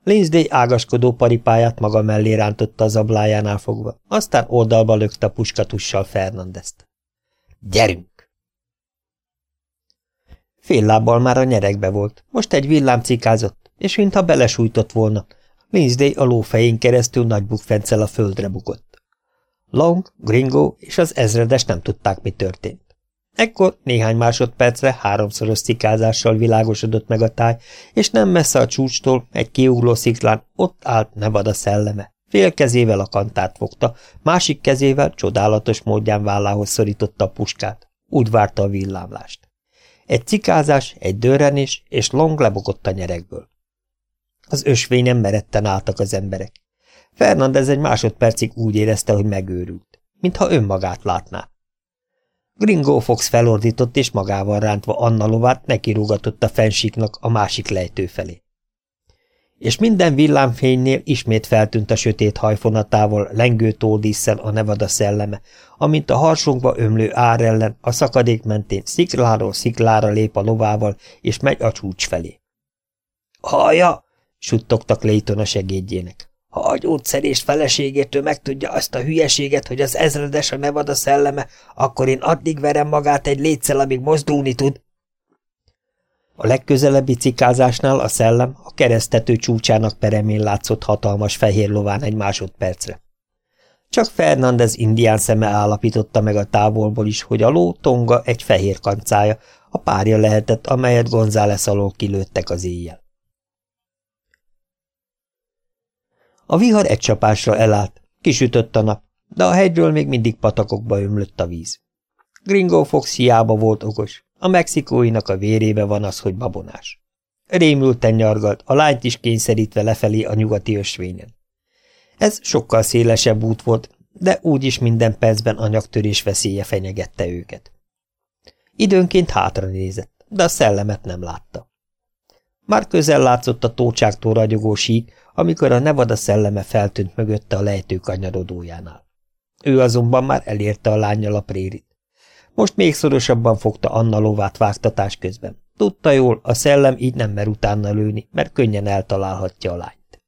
Lindsay ágaskodó paripáját maga mellé rántotta az ablájánál fogva, aztán oldalba lökte a puskatussal Fernandezt. Gyerünk! Fél lábbal már a nyerekbe volt, most egy villám cikázott, és mintha belesújtott volna, Lindsay a lófején keresztül nagy bukfencel a földre bukott. Long, Gringo és az ezredes nem tudták, mi történt. Ekkor néhány másodpercre háromszoros cikázással világosodott meg a táj, és nem messze a csúcstól, egy kiugló sziklán ott állt Nevada szelleme. Fél kezével a kantát fogta, másik kezével csodálatos módján vállához szorította a puskát. Úgy várta a villámlást. Egy cikázás, egy dörrenés, és Long lebogott a nyerekből. Az ösvényen meretten álltak az emberek. Fernandez egy másodpercig úgy érezte, hogy megőrült, mintha önmagát látná. Gringo Fox felordított, és magával rántva Anna lovát nekirúgatott a fensíknak a másik lejtő felé. És minden villámfénynél ismét feltűnt a sötét hajfonatával lengő tódísszel a nevada szelleme, amint a harsongva ömlő ár ellen a szakadék mentén szikláról sziklára lép a lovával, és megy a csúcs felé. – Haja! – suttogtak Leighton a segédjének. Ha a gyógyszerés feleségétől megtudja azt a hülyeséget, hogy az ezredes a nevada szelleme, akkor én addig verem magát egy létszel, amíg mozdulni tud. A legközelebbi cikázásnál a szellem a keresztető csúcsának peremén látszott hatalmas fehér lován egy másodpercre. Csak Fernandez indián szeme állapította meg a távolból is, hogy a ló tonga egy fehér kancája, a párja lehetett, amelyet González alól kilőttek az éjjel. A vihar egy csapásra elállt, kisütött a nap, de a hegyről még mindig patakokba ömlött a víz. Gringo Fox hiába volt okos, a mexikóinak a vérébe van az, hogy babonás. Rémülten nyargalt, a lányt is kényszerítve lefelé a nyugati ösvényen. Ez sokkal szélesebb út volt, de úgyis minden percben anyagtörés veszélye fenyegette őket. Időnként hátra nézett, de a szellemet nem látta. Már közel látszott a tócságtól ragyogó sík, amikor a Nevada szelleme feltűnt mögötte a lejtő kanyarodójánál. Ő azonban már elérte a lányjal a prérit. Most még szorosabban fogta Anna lovát vágtatás közben. Tudta jól, a szellem így nem mer utána lőni, mert könnyen eltalálhatja a lányt.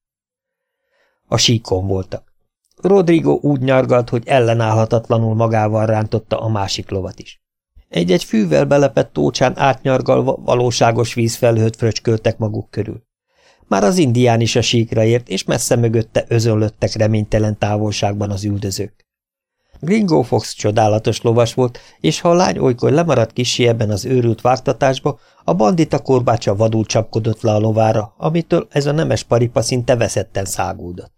A síkon voltak. Rodrigo úgy nyargalt, hogy ellenállhatatlanul magával rántotta a másik lovat is. Egy-egy fűvel belepett tócsán átnyargalva valóságos vízfelhőt fröcsköltek maguk körül. Már az indián is a síkra ért, és messze mögötte özönlöttek reménytelen távolságban az üldözők. Gringo Fox csodálatos lovas volt, és ha a lány olykor lemaradt kisi ebben az őrült vágtatásba, a bandita korbácsa vadul csapkodott le a lovára, amitől ez a nemes paripa szinte veszetten szágúdott.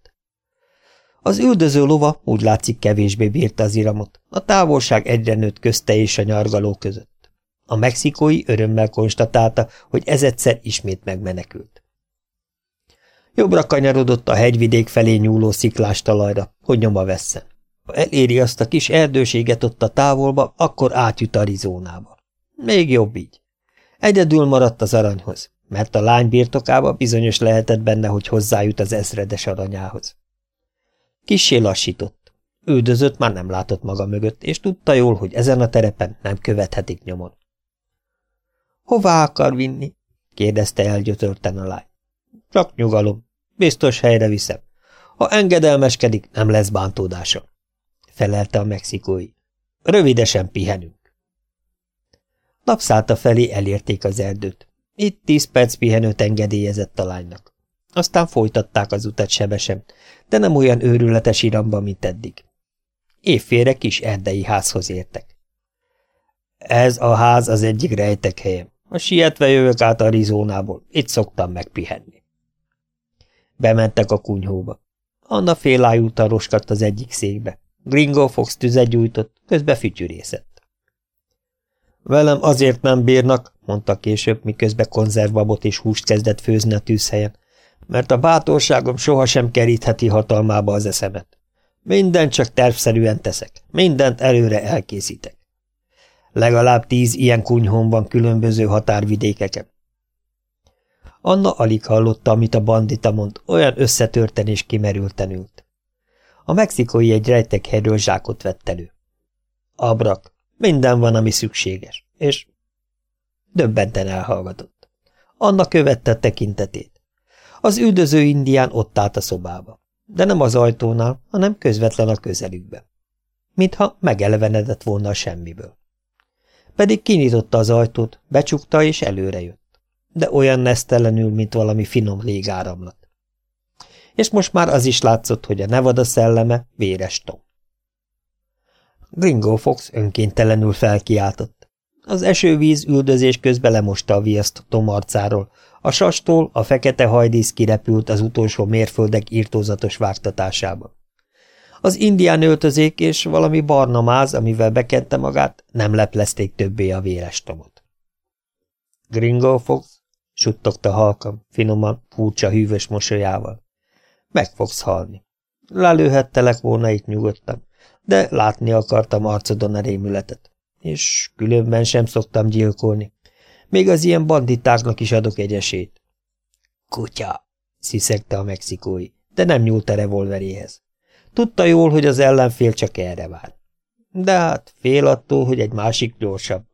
Az üldöző lova úgy látszik kevésbé bírta az iramot, a távolság egyre nőtt közte és a nyargaló között. A mexikói örömmel konstatálta, hogy ez egyszer ismét megmenekült. Jobbra kanyarodott a hegyvidék felé nyúló sziklás talajra, hogy nyoma vesszen. Ha eléri azt a kis erdőséget ott a távolba, akkor átjut Arizónába. Még jobb így. Egyedül maradt az aranyhoz, mert a lány birtokába bizonyos lehetett benne, hogy hozzájut az ezredes aranyához. Kissé lassított. Üldözött már nem látott maga mögött, és tudta jól, hogy ezen a terepen nem követhetik nyomon. – Hová akar vinni? – kérdezte elgyötörten a lány. – Csak nyugalom. Biztos helyre viszem. Ha engedelmeskedik, nem lesz bántódása. Felelte a mexikói. Rövidesen pihenünk. Napszálta felé elérték az erdőt. Itt tíz perc pihenőt engedélyezett a lánynak. Aztán folytatták az utat sebesen, de nem olyan őrületes iramban, mint eddig. Évfélre kis erdei házhoz értek. Ez a ház az egyik rejtek helyem. A sietve jövök át Arizónából, itt szoktam megpihenni. Bementek a kunyhóba. Anna félájúta roskadt az egyik székbe. Gringo Fox tüzet gyújtott, közbe fütyűrészett. Velem azért nem bírnak, mondta később, miközben konzervbabot és húst kezdett főzni a tűzhelyen, mert a bátorságom sohasem kerítheti hatalmába az eszemet. Mindent csak tervszerűen teszek, mindent előre elkészítek. Legalább tíz ilyen kunyhón van különböző határvidékeken. Anna alig hallotta, amit a bandita mond, olyan összetörten és kimerülten ült. A mexikói egy rejtekhelyről zsákot vett elő. Abrak, minden van, ami szükséges, és döbbenten elhallgatott. Anna követte tekintetét. Az üldöző indián ott állt a szobába, de nem az ajtónál, hanem közvetlen a közelükbe. Mintha megelevenedett volna a semmiből. Pedig kinyitotta az ajtót, becsukta és előre jött. De olyan nesztelenül, mint valami finom légáramlat. És most már az is látszott, hogy a Nevada szelleme véres tom. Gringo Fox önkéntelenül felkiáltott. Az esővíz üldözés közben lemosta a viaszt Tom arcáról, a sastól a fekete hajdísz kirepült az utolsó mérföldek írtózatos vágtatásába. Az indián öltözék és valami barna máz, amivel bekente magát, nem leplezték többé a véres tomot. Gringo Fox, suttogta halkam, finoman, furcsa hűvös mosolyával. Meg fogsz halni. Lelőhettelek volna itt nyugodtan, de látni akartam arcodon a rémületet. És különben sem szoktam gyilkolni. Még az ilyen banditáknak is adok egy esélyt. Kutya, sziszegte a mexikói, de nem nyúlt a revolveréhez. Tudta jól, hogy az ellenfél csak erre vár. De hát fél attól, hogy egy másik gyorsabb.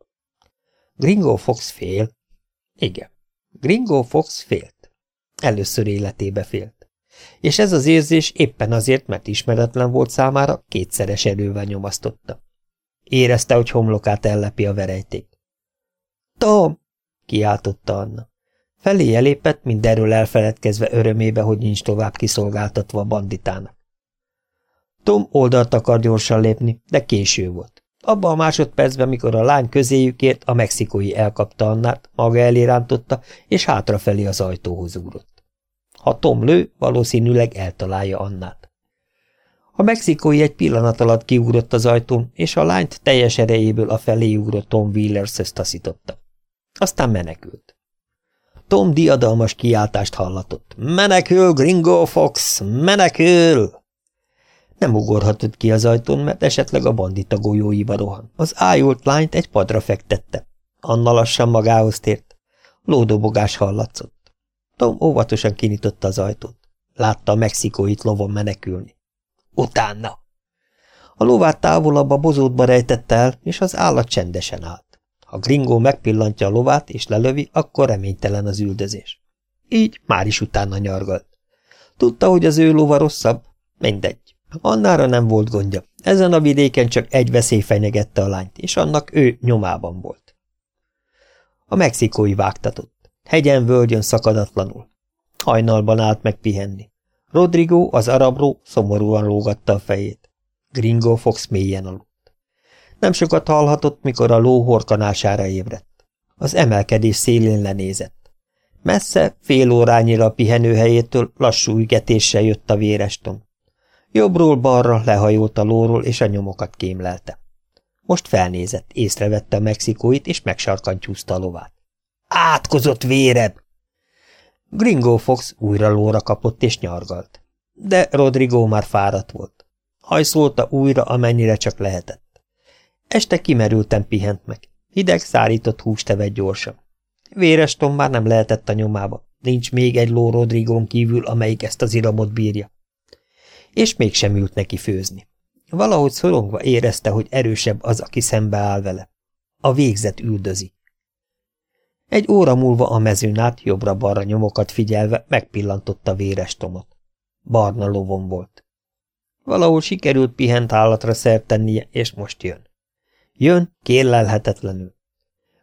Gringo Fox fél? Igen. Gringo Fox félt. Először életébe félt. És ez az érzés éppen azért, mert ismeretlen volt számára, kétszeres erővel nyomasztotta. Érezte, hogy homlokát ellepi a verejték. Tom! Kiáltotta Anna. Felé elépett, mindenről elfeledkezve örömébe, hogy nincs tovább kiszolgáltatva a banditának. Tom oldalt akar gyorsan lépni, de késő volt. Abban a másodpercben, mikor a lány közéjük ért, a mexikói elkapta Annát, maga elé rántotta, és hátrafelé az ajtóhoz ugrott. Ha Tom lő, valószínűleg eltalálja Annát. A mexikói egy pillanat alatt kiugrott az ajtón, és a lányt teljes erejéből a felé ugrott Tom Wheelers-hez taszította. Aztán menekült. Tom diadalmas kiáltást hallatott. Menekül, Gringo Fox, menekül! Nem ugorhatott ki az ajtón, mert esetleg a bandita golyóiba rohan. Az ájult lányt egy padra fektette. Anna lassan magához tért. Lódobogás hallatszott. Tom óvatosan kinyitotta az ajtót. Látta a mexikóit lovon menekülni. Utána! A lovát távolabb a bozótba rejtette el, és az állat csendesen állt. Ha Gringo megpillantja a lovát és lelövi, akkor reménytelen az üldözés. Így már is utána nyargalt. Tudta, hogy az ő lova rosszabb? Mindegy. Annára nem volt gondja. Ezen a vidéken csak egy veszély fenyegette a lányt, és annak ő nyomában volt. A mexikói vágtatott. Hegyen völgyön szakadatlanul. Hajnalban állt meg pihenni. Rodrigo, az arabró, szomorúan lógatta a fejét. Gringo Fox mélyen aludt. Nem sokat hallhatott, mikor a ló horkanására ébredt. Az emelkedés szélén lenézett. Messze, fél órányira a pihenőhelyétől lassú ügetéssel jött a vérestom. Jobbról balra lehajolt a lóról, és a nyomokat kémlelte. Most felnézett, észrevette a mexikóit, és megsarkantyúzta a lovát. Átkozott véreb! Gringo Fox újra lóra kapott és nyargalt. De Rodrigo már fáradt volt. Hajszolta újra, amennyire csak lehetett. Este kimerülten pihent meg. Hideg, szárított húst evett gyorsan. Véres Tom már nem lehetett a nyomába. Nincs még egy ló Rodrigón kívül, amelyik ezt az iramot bírja és mégsem ült neki főzni. Valahogy szorongva érezte, hogy erősebb az, aki szembe áll vele. A végzet üldözi. Egy óra múlva a mezőn át jobbra-balra nyomokat figyelve megpillantotta véres tomot. Barna lovon volt. Valahol sikerült pihent állatra szert tennie, és most jön. Jön, kérlelhetetlenül.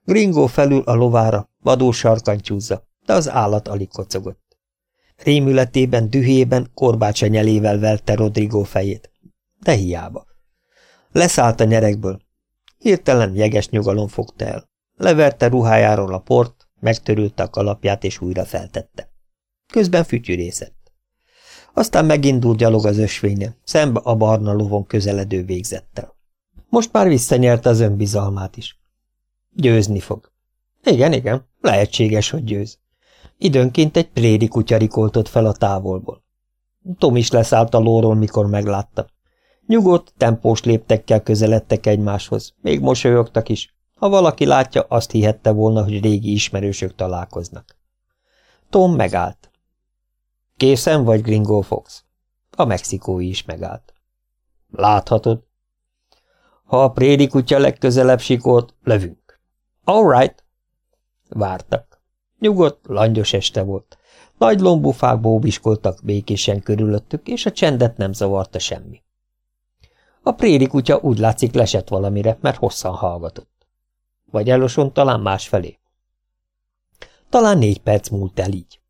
Gringo felül a lovára, vadó sarkantyúzza, de az állat alig kocogott. Rémületében, dühében korbácsa nyelével velte Rodrigo fejét. De hiába. Leszállt a nyerekből. Hirtelen jeges nyugalom fogta el. Leverte ruhájáról a port, megtörülte a kalapját és újra feltette. Közben fütyürészett. Aztán megindult gyalog az ösvényen, szembe a barna lovon közeledő végzettel. Most már visszanyerte az önbizalmát is. Győzni fog. Igen, igen, lehetséges, hogy győz. Időnként egy préri kutya rikoltott fel a távolból. Tom is leszállt a lóról, mikor meglátta. Nyugodt, tempós léptekkel közeledtek egymáshoz, még mosolyogtak is. Ha valaki látja, azt hihette volna, hogy régi ismerősök találkoznak. Tom megállt. Készen vagy, Gringo Fox? A mexikói is megállt. Láthatod? Ha a préri kutya legközelebb sikolt, lövünk. All right. Vártak. Nyugodt, langyos este volt. Nagy lombufák bóbiskoltak békésen körülöttük, és a csendet nem zavarta semmi. A préri kutya úgy látszik lesett valamire, mert hosszan hallgatott. Vagy eloson talán másfelé. Talán négy perc múlt el így.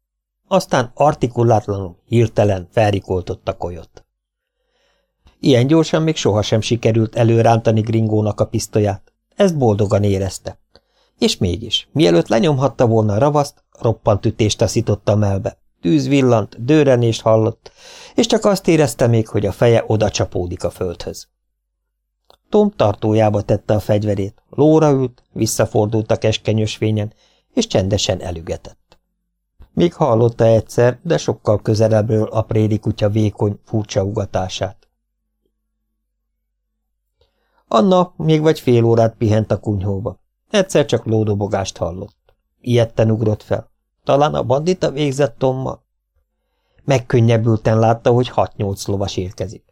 Aztán artikulátlanul, hirtelen felrikoltott a kolyot. Ilyen gyorsan még sohasem sikerült előrántani Gringónak a pisztolyát. Ezt boldogan érezte. És mégis, mielőtt lenyomhatta volna a ravaszt, roppant ütést taszította melbe. Tűz villant, dőrenést hallott, és csak azt érezte még, hogy a feje oda csapódik a földhöz. Tom tartójába tette a fegyverét, lóra ült, visszafordult a keskenyös fényen, és csendesen elügetett. Még hallotta egyszer, de sokkal közelebbről a préri kutya vékony, furcsa ugatását. Anna még vagy fél órát pihent a kunyhóba. Egyszer csak lódobogást hallott. Ilyetten ugrott fel. Talán a bandita végzett Tommal? Megkönnyebbülten látta, hogy hat-nyolc lovas érkezik.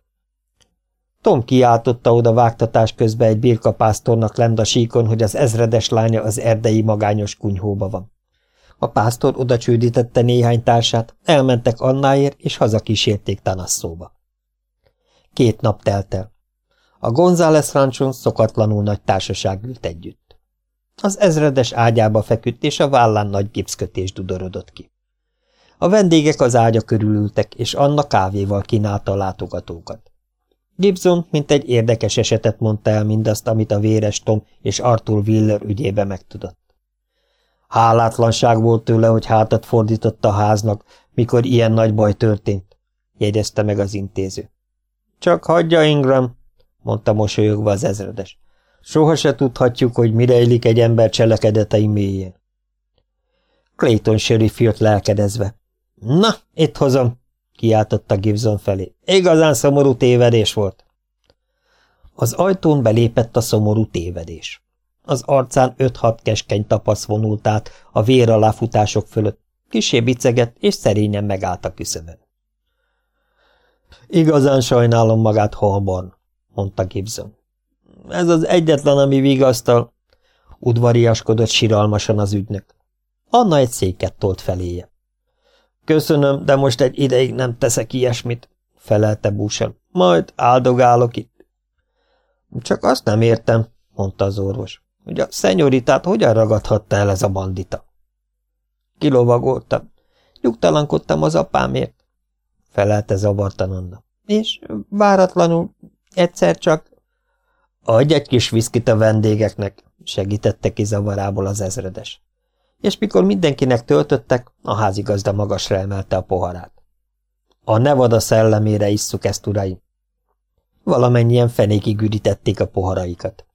Tom kiáltotta oda vágtatás közben egy birkapásztornak lend a síkon, hogy az ezredes lánya az erdei magányos kunyhóba van. A pásztor oda csődítette néhány társát, elmentek Annáért, és hazakísérték Tanasszóba. Két nap telt el. A González Rancson szokatlanul nagy társaság ült együtt. Az ezredes ágyába feküdt, és a vállán nagy gipszkötés dudorodott ki. A vendégek az ágya körül ültek, és Anna kávéval kínálta a látogatókat. Gibson, mint egy érdekes esetet mondta el mindazt, amit a véres Tom és Arthur Willer ügyébe megtudott. Hálátlanság volt tőle, hogy hátat fordított a háznak, mikor ilyen nagy baj történt, jegyezte meg az intéző. Csak hagyja, Ingram, mondta mosolyogva az ezredes. Soha se tudhatjuk, hogy mire élik egy ember cselekedetei mélyén. Clayton sheriff jött lelkedezve. Na, itt hozom, kiáltotta Gibson felé. Igazán szomorú tévedés volt. Az ajtón belépett a szomorú tévedés. Az arcán öt-hat keskeny tapasz vonult át a vér alá fölött, kisé bicegett, és szerényen megállt a küszöbön. Igazán sajnálom magát, Holborn, mondta Gibson. Ez az egyetlen, ami vigasztal, udvariaskodott siralmasan az ügynök. Anna egy széket tolt feléje. Köszönöm, de most egy ideig nem teszek ilyesmit, felelte búsan. Majd áldogálok itt. Csak azt nem értem, mondta az orvos, hogy a szenyoritát hogyan ragadhatta el ez a bandita. Kilovagoltam. Nyugtalankodtam az apámért, felelte zavartan Anna. És váratlanul egyszer csak... Adj egy kis viszkit a vendégeknek, segítette ki zavarából az ezredes és mikor mindenkinek töltöttek, a házigazda magasra emelte a poharát. A Nevada szellemére isszuk ezt, uraim! Valamennyien fenékig ürítették a poharaikat.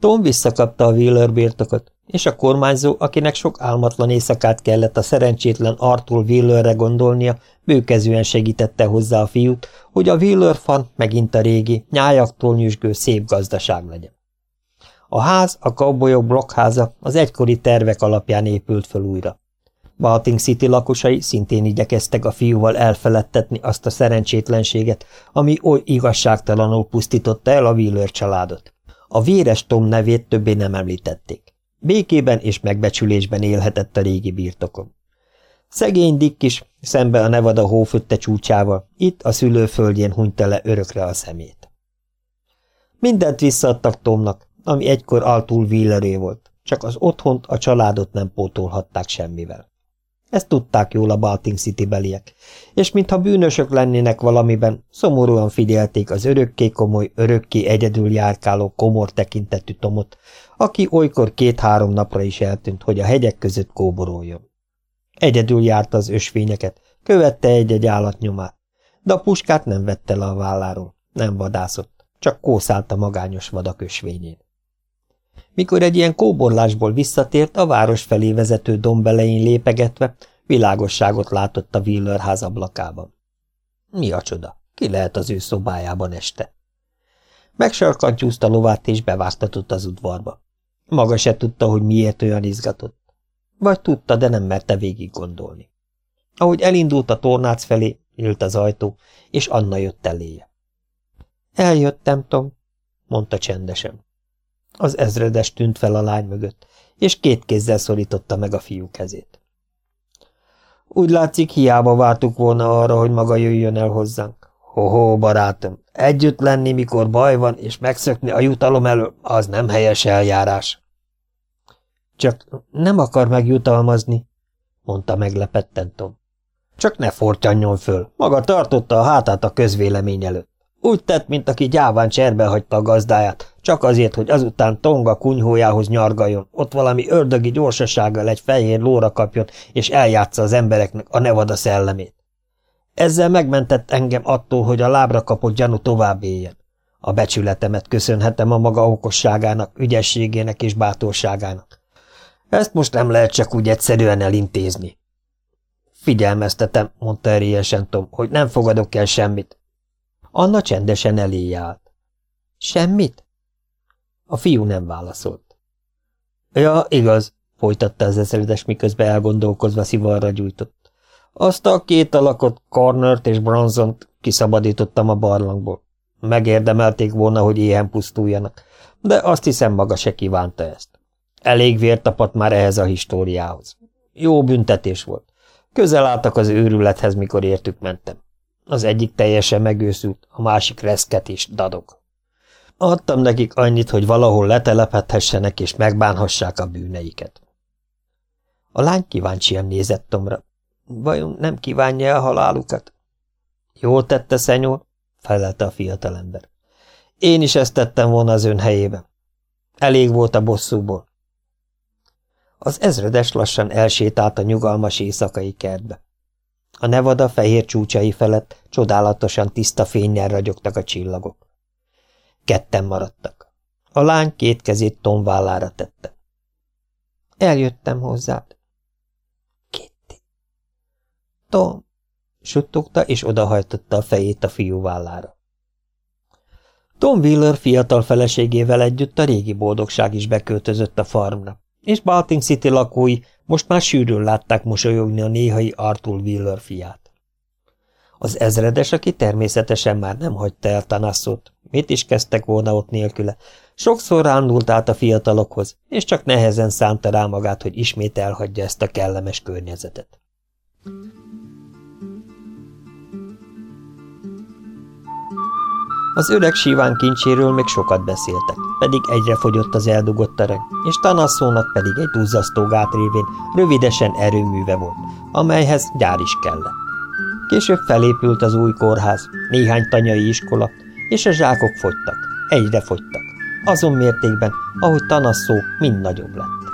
Tom visszakapta a Wheeler birtokot, és a kormányzó, akinek sok álmatlan éjszakát kellett a szerencsétlen Arthur Wheelerre gondolnia, bőkezően segítette hozzá a fiút, hogy a Wheeler fan megint a régi, nyájaktól nyüzsgő szép gazdaság legyen. A ház, a kaubolyok blokkháza az egykori tervek alapján épült föl újra. Balting City lakosai szintén igyekeztek a fiúval elfeledtetni azt a szerencsétlenséget, ami oly igazságtalanul pusztította el a Wheeler családot. A véres Tom nevét többé nem említették. Békében és megbecsülésben élhetett a régi birtokon. Szegény Dick is, szembe a Nevada hófötte csúcsával, itt a szülőföldjén hunyta le örökre a szemét. Mindent visszaadtak Tomnak, ami egykor altul Wheeleré volt, csak az otthont, a családot nem pótolhatták semmivel. Ezt tudták jól a Balting City beliek, és mintha bűnösök lennének valamiben, szomorúan figyelték az örökké komoly, örökké egyedül járkáló komor tekintetű Tomot, aki olykor két-három napra is eltűnt, hogy a hegyek között kóboroljon. Egyedül járta az ösvényeket, követte egy-egy állatnyomát, de a puskát nem vette le a válláról, nem vadászott, csak kószált a magányos vadak ösvényén. Mikor egy ilyen kóborlásból visszatért, a város felé vezető dombelején lépegetve, világosságot látott a Wheeler ház ablakában. Mi a csoda? Ki lehet az ő szobájában este? Megsarkantyúzta lovát és beváztatott az udvarba. Maga se tudta, hogy miért olyan izgatott. Vagy tudta, de nem merte végig gondolni. Ahogy elindult a tornác felé, nyílt az ajtó, és Anna jött eléje. Eljöttem, Tom, mondta csendesen. Az ezredes tűnt fel a lány mögött, és két kézzel szorította meg a fiú kezét. Úgy látszik, hiába vártuk volna arra, hogy maga jöjjön el hozzánk. Hoho, barátom, együtt lenni, mikor baj van, és megszökni a jutalom elől, az nem helyes eljárás. Csak nem akar megjutalmazni, mondta meglepetten Tom. Csak ne fortyanjon föl, maga tartotta a hátát a közvélemény előtt. Úgy tett, mint aki gyáván cserbe hagyta a gazdáját, csak azért, hogy azután Tonga kunyhójához nyargaljon, ott valami ördögi gyorsasággal egy fehér lóra kapjon, és eljátsza az embereknek a nevada szellemét. Ezzel megmentett engem attól, hogy a lábra kapott gyanú tovább éljen. A becsületemet köszönhetem a maga okosságának, ügyességének és bátorságának. Ezt most nem lehet csak úgy egyszerűen elintézni. Figyelmeztetem, mondta erélyesen Tom, hogy nem fogadok el semmit. Anna csendesen elé állt. Semmit? A fiú nem válaszolt. Ja, igaz, folytatta az ezredes, miközben elgondolkozva szivarra gyújtott. Azt a két alakot, Cornert és Bronzont kiszabadítottam a barlangból. Megérdemelték volna, hogy éhen pusztuljanak, de azt hiszem maga se kívánta ezt. Elég vér tapadt már ehhez a históriához. Jó büntetés volt. Közel álltak az őrülethez, mikor értük mentem. Az egyik teljesen megőszült, a másik reszket is dadog. Adtam nekik annyit, hogy valahol letelepedhessenek és megbánhassák a bűneiket. A lány kíváncsian nézett Tomra. Vajon nem kívánja a halálukat? Jól tette, szenyor, felelte a fiatalember. Én is ezt tettem volna az ön helyében. Elég volt a bosszúból. Az ezredes lassan elsétált a nyugalmas éjszakai kertbe. A nevada fehér csúcsai felett csodálatosan tiszta fénynel ragyogtak a csillagok. Ketten maradtak. A lány két kezét Tom vállára tette. Eljöttem hozzád. Kitty. Tom, suttogta, és odahajtotta a fejét a fiú vállára. Tom Wheeler fiatal feleségével együtt a régi boldogság is beköltözött a farmra és Baltic City lakói most már sűrűn látták mosolyogni a néhai Arthur Wheeler fiát. Az ezredes, aki természetesen már nem hagyta el Tanasszót, mit is kezdtek volna ott nélküle, sokszor rándult át a fiatalokhoz, és csak nehezen szánta rá magát, hogy ismét elhagyja ezt a kellemes környezetet. Az öreg síván kincséről még sokat beszéltek, pedig egyre fogyott az eldugott terek, és Tanasszónak pedig egy duzzasztó gát révén rövidesen erőműve volt, amelyhez gyár is kellett. Később felépült az új kórház, néhány tanyai iskola, és a zsákok fogytak, egyre fogytak, azon mértékben, ahogy Tanasszó mind nagyobb lett.